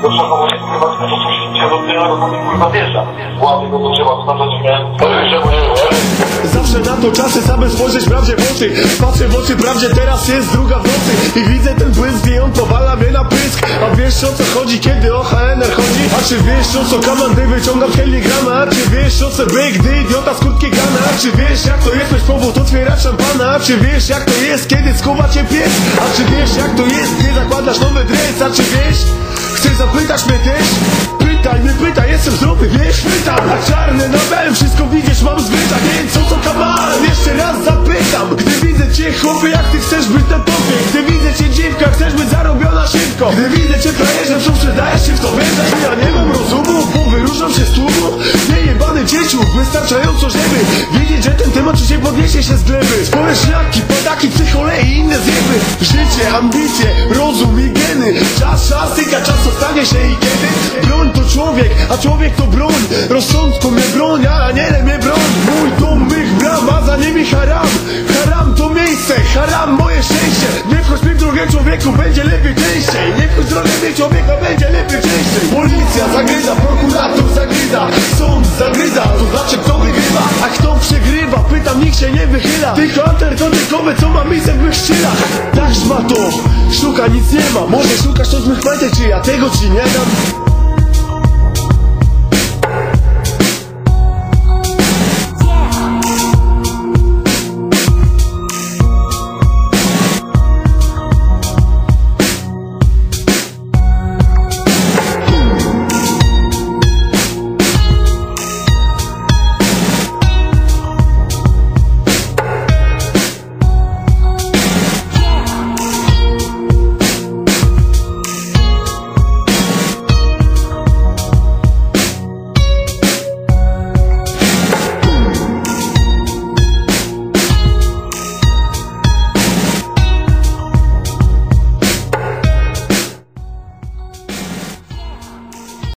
Proszę komuś, chyba z nie. co się dzieje, do tyle, no to kurwa wieża. Ładnie go to trzeba, to znaczy, że miałem... Zawsze na to czasy same spojrzeć prawdzie w oczy Patrzę w oczy prawdzie, teraz jest druga w nocy I widzę ten błysk i on powala mnie na pysk A wiesz o co chodzi, kiedy o HNR chodzi? A czy wiesz o co kamandy wyciągam z heligrama? Czy wiesz o co by, gdy idiota z kurtki gana? Czy wiesz jak to jest mieć powód otwierać szampana? A czy wiesz jak to jest, kiedy skuwa cię pies? A czy wiesz jak to jest, gdy zakładasz nowy dres? A czy wiesz? Chcesz zapytać mnie też? Pytaj mnie, pytaj, jestem zdrowy, wiesz? Pytam, a czarny Nobel, wszystko widzisz, mam zbyta. Więc co to kamal? Jeszcze raz zapytam. Gdy widzę cię chłopie, jak ty chcesz być na topie? Gdy widzę cię dziewka, chcesz być zarobiona szybko? Gdy widzę cię frajerze, co sprzedajesz się w to wierzę Ja nie mam rozumu, bo wyruszam się z tłumu. Niejebany dzieciu, wystarczająco żeby czy się z gleby Społeczniaki, padaki, psychole i inne zjeby. Życie, ambicje, rozum i geny. Czas, czas, tyka czas, stanie się i kiedy? Broń to człowiek, a człowiek to broń. Rozsądku mnie broń, a aniele mnie broń. Mój dom, mych bram, a za nimi haram. Haram to miejsce, haram moje szczęście. Nie wchodź mi w drogę człowieku, będzie lepiej częściej. Nie wchodź drogę mnie człowieka, będzie lepiej częściej. Policja zagryza, Tylko antykotykowe, co ma miejsce w mych szczylach Tak szmato, szuka nic nie ma. Może szukasz z mych majtek, czy ja tego ci nie dam